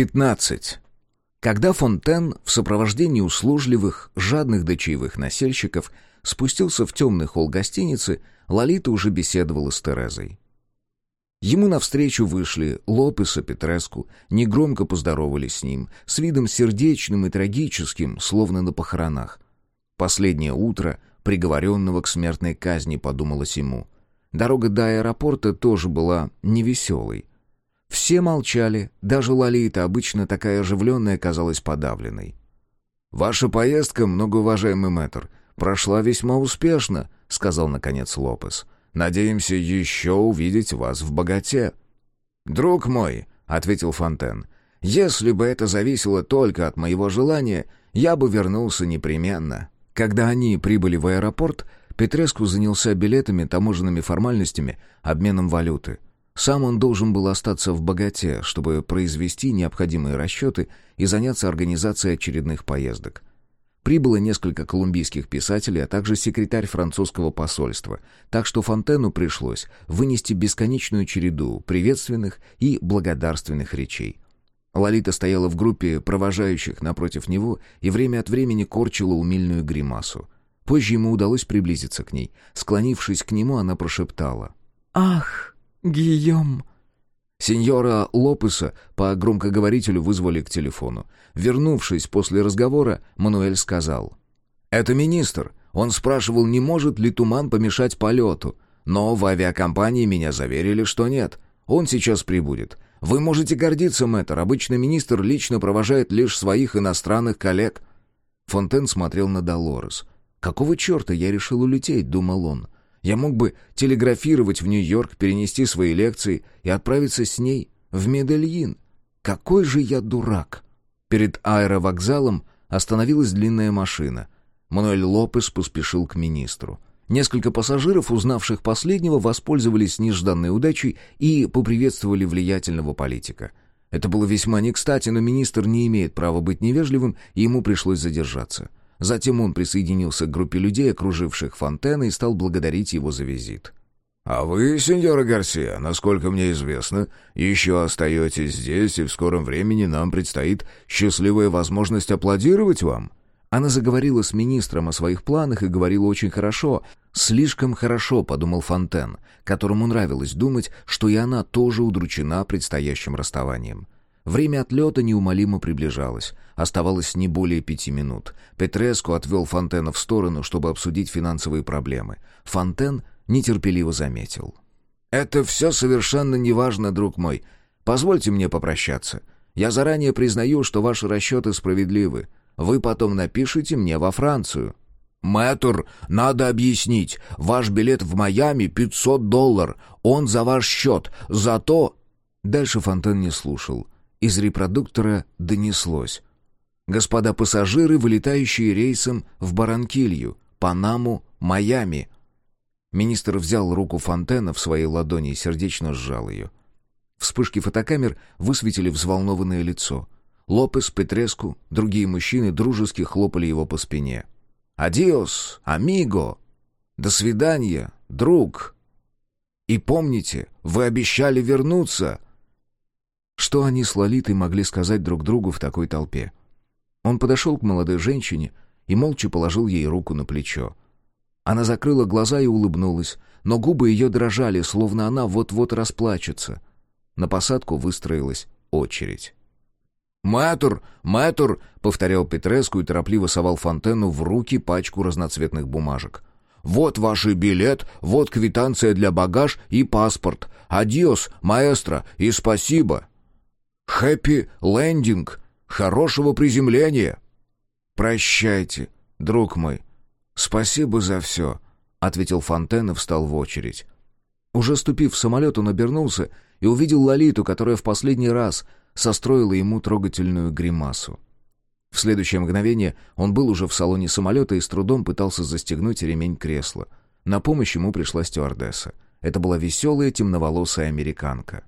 15. Когда Фонтен в сопровождении услужливых, жадных до чаевых носильщиков спустился в темный холл гостиницы, Лолита уже беседовала с Терезой. Ему навстречу вышли Лопес и Петреску, негромко поздоровались с ним, с видом сердечным и трагическим, словно на похоронах. Последнее утро приговоренного к смертной казни, подумалось ему. Дорога до аэропорта тоже была невеселой. Все молчали, даже Лолита, обычно такая оживленная, казалась подавленной. «Ваша поездка, многоуважаемый мэтр, прошла весьма успешно», — сказал, наконец, Лопес. «Надеемся еще увидеть вас в богате». «Друг мой», — ответил Фонтен, — «если бы это зависело только от моего желания, я бы вернулся непременно». Когда они прибыли в аэропорт, Петреску занялся билетами, таможенными формальностями, обменом валюты — сам он должен был остаться в богате, чтобы произвести необходимые расчеты и заняться организацией очередных поездок. Прибыло несколько колумбийских писателей, а также секретарь французского посольства, так что Фонтену пришлось вынести бесконечную череду приветственных и благодарственных речей. Лолита стояла в группе провожающих напротив него и время от времени корчила умильную гримасу. Позже ему удалось приблизиться к ней. Склонившись к нему, она прошептала. «Ах, Гийом!» Сеньора Лопеса по громкоговорителю вызвали к телефону. Вернувшись после разговора, Мануэль сказал. «Это министр. Он спрашивал, не может ли туман помешать полету. Но в авиакомпании меня заверили, что нет. Он сейчас прибудет. Вы можете гордиться, мэтр. Обычно министр лично провожает лишь своих иностранных коллег». Фонтен смотрел на Долорес. «Какого черта я решил улететь?» — думал он. Я мог бы телеграфировать в Нью-Йорк, перенести свои лекции и отправиться с ней в Медельин. Какой же я дурак! Перед аэровокзалом остановилась длинная машина. Мануэль Лопес поспешил к министру. Несколько пассажиров, узнавших последнего, воспользовались нежданной удачей и поприветствовали влиятельного политика. Это было весьма не кстати, но министр не имеет права быть невежливым, и ему пришлось задержаться. Затем он присоединился к группе людей, окруживших Фонтена, и стал благодарить его за визит. «А вы, сеньора Гарсия, насколько мне известно, еще остаетесь здесь, и в скором времени нам предстоит счастливая возможность аплодировать вам». Она заговорила с министром о своих планах и говорила очень хорошо. «Слишком хорошо», — подумал Фонтен, которому нравилось думать, что и она тоже удручена предстоящим расставанием. Время отлета неумолимо приближалось. Оставалось не более пяти минут. Петреску отвел Фонтена в сторону, чтобы обсудить финансовые проблемы. Фонтен нетерпеливо заметил. «Это все совершенно неважно, друг мой. Позвольте мне попрощаться. Я заранее признаю, что ваши расчеты справедливы. Вы потом напишите мне во Францию». «Мэтр, надо объяснить. Ваш билет в Майами — 500 долларов. Он за ваш счет. Зато...» Дальше Фонтен не слушал. Из репродуктора донеслось. «Господа пассажиры, вылетающие рейсом в Баранкилью, Панаму, Майами». Министр взял руку Фонтена в своей ладони и сердечно сжал ее. Вспышки фотокамер высветили взволнованное лицо. Лопес, Петреску, другие мужчины дружески хлопали его по спине. «Адиос, амиго! До свидания, друг!» «И помните, вы обещали вернуться!» Что они с Лолитой могли сказать друг другу в такой толпе? Он подошел к молодой женщине и молча положил ей руку на плечо. Она закрыла глаза и улыбнулась, но губы ее дрожали, словно она вот-вот расплачется. На посадку выстроилась очередь. «Мэтр! Мэтр!» — повторял Петреску и торопливо совал Фонтену в руки пачку разноцветных бумажек. «Вот ваш билет, вот квитанция для багаж и паспорт. Адиос, маэстро, и спасибо!» Хэппи лендинг! Хорошего приземления!» «Прощайте, друг мой. Спасибо за все», — ответил Фонтен и встал в очередь. Уже ступив в самолет, он обернулся и увидел Лолиту, которая в последний раз состроила ему трогательную гримасу. В следующее мгновение он был уже в салоне самолета и с трудом пытался застегнуть ремень кресла. На помощь ему пришла стюардесса. Это была веселая темноволосая американка.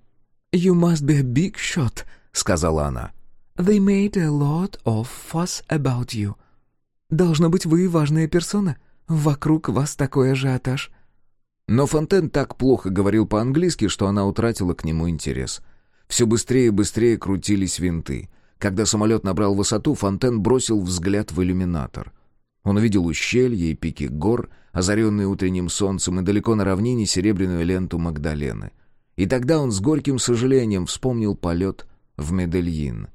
«You must be a big shot», — сказала она. «They made a lot of fuss about you». «Должно быть, вы важная персона. Вокруг вас такой ажиотаж». Но Фонтен так плохо говорил по-английски, что она утратила к нему интерес. Все быстрее и быстрее крутились винты. Когда самолет набрал высоту, Фонтен бросил взгляд в иллюминатор. Он увидел ущелья и пики гор, озаренные утренним солнцем, и далеко на равнине серебряную ленту Магдалены. И тогда он с горьким сожалением вспомнил полет в Медельин.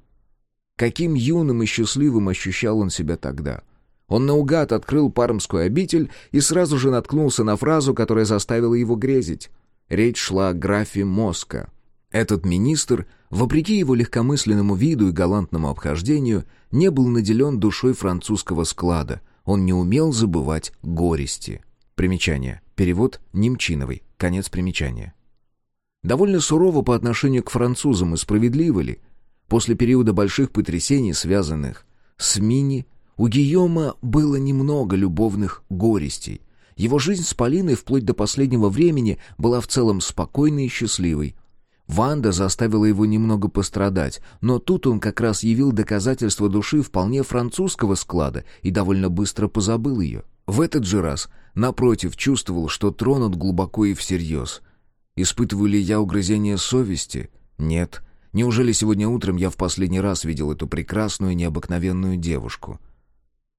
Каким юным и счастливым ощущал он себя тогда. Он наугад открыл пармскую обитель и сразу же наткнулся на фразу, которая заставила его грезить. Речь шла о графе Моска. Этот министр, вопреки его легкомысленному виду и галантному обхождению, не был наделен душой французского склада. Он не умел забывать горести. Примечание. Перевод Немчиновой. Конец примечания. Довольно сурово по отношению к французам и справедливо ли? После периода больших потрясений, связанных с Мини, у Гийома было немного любовных горестей. Его жизнь с Полиной вплоть до последнего времени была в целом спокойной и счастливой. Ванда заставила его немного пострадать, но тут он как раз явил доказательство души вполне французского склада и довольно быстро позабыл ее. В этот же раз, напротив, чувствовал, что тронут глубоко и всерьез. Испытываю ли я угрызение совести? Нет. Неужели сегодня утром я в последний раз видел эту прекрасную необыкновенную девушку?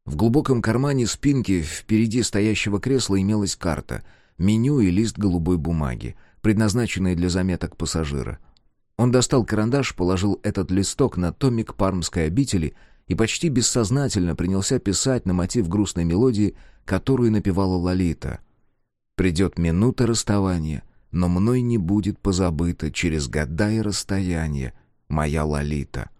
В глубоком кармане спинки впереди стоящего кресла имелась карта, меню и лист голубой бумаги, предназначенные для заметок пассажира. Он достал карандаш, положил этот листок на томик пармской обители и почти бессознательно принялся писать на мотив грустной мелодии, которую напевала Лолита. «Придет минута расставания, но мной не будет позабыто через года и расстояние моя Лолита».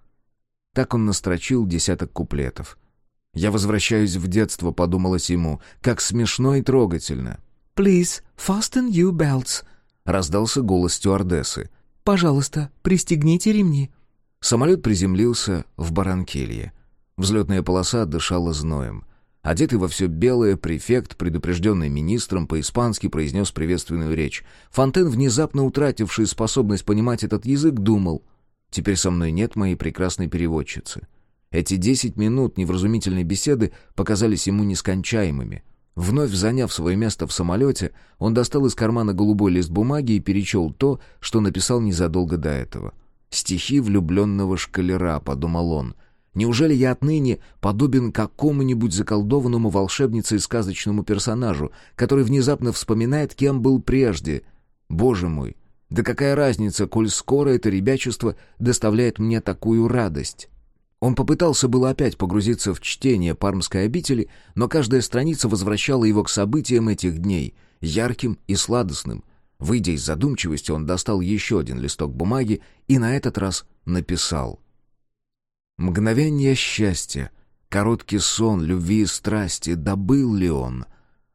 Так он настрочил десяток куплетов — «Я возвращаюсь в детство», — подумалось ему, — «как смешно и трогательно». «Please, fasten you belts», — раздался голос стюардессы. «Пожалуйста, пристегните ремни». Самолет приземлился в Баранкелье. Взлетная полоса дышала зноем. Одетый во все белое, префект, предупрежденный министром, по-испански произнес приветственную речь. Фонтен, внезапно утративший способность понимать этот язык, думал, «Теперь со мной нет моей прекрасной переводчицы». Эти десять минут невразумительной беседы показались ему нескончаемыми. Вновь заняв свое место в самолете, он достал из кармана голубой лист бумаги и перечел то, что написал незадолго до этого. «Стихи влюбленного шкалера», — подумал он. «Неужели я отныне подобен какому-нибудь заколдованному волшебнице и сказочному персонажу, который внезапно вспоминает, кем был прежде? Боже мой, да какая разница, коль скоро это ребячество доставляет мне такую радость?» Он попытался было опять погрузиться в чтение пармской обители, но каждая страница возвращала его к событиям этих дней, ярким и сладостным. Выйдя из задумчивости, он достал еще один листок бумаги и на этот раз написал. «Мгновение счастья, короткий сон любви и страсти, добыл ли он?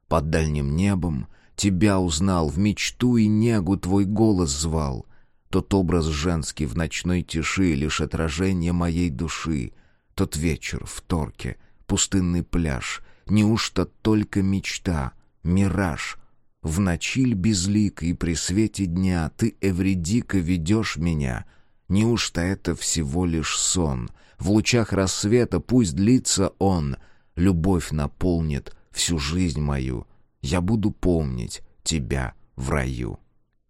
Под дальним небом тебя узнал, в мечту и негу твой голос звал». Тот образ женский в ночной тиши — лишь отражение моей души. Тот вечер в Торке, пустынный пляж. Неужто только мечта, мираж? В ночи ль безлик и при свете дня Ты, Эвредика, ведешь меня? Неужто это всего лишь сон? В лучах рассвета пусть длится он. Любовь наполнит всю жизнь мою. Я буду помнить тебя в раю.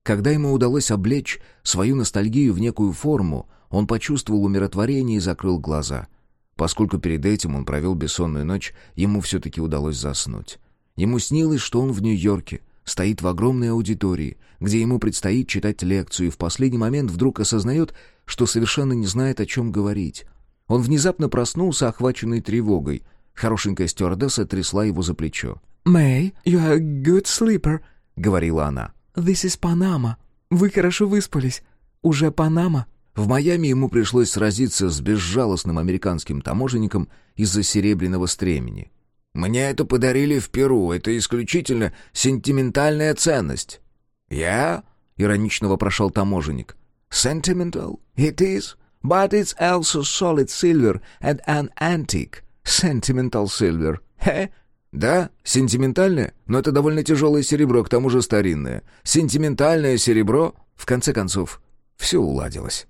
Когда ему удалось облечь свою ностальгию в некую форму, он почувствовал умиротворение и закрыл глаза. Поскольку перед этим он провел бессонную ночь, ему все-таки удалось заснуть. Ему снилось, что он в Нью-Йорке, стоит в огромной аудитории, где ему предстоит читать лекцию, и в последний момент вдруг осознает, что совершенно не знает, о чем говорить. Он внезапно проснулся, охваченный тревогой. Хорошенькая стюардесса трясла его за плечо. «Мэй, you are a good sleeper», — говорила она. «This is Panama. Вы хорошо выспались. Уже Панама?» В Майами ему пришлось сразиться с безжалостным американским таможенником из-за серебряного стремени. «Мне это подарили в Перу. Это исключительно сентиментальная ценность». «Я?» — иронично вопрошал таможенник. «Sentimental? It is. But it's also solid silver and an antique. Sentimental silver. Хе? «Да, сентиментальное, но это довольно тяжелое серебро, к тому же старинное. Сентиментальное серебро...» В конце концов, все уладилось.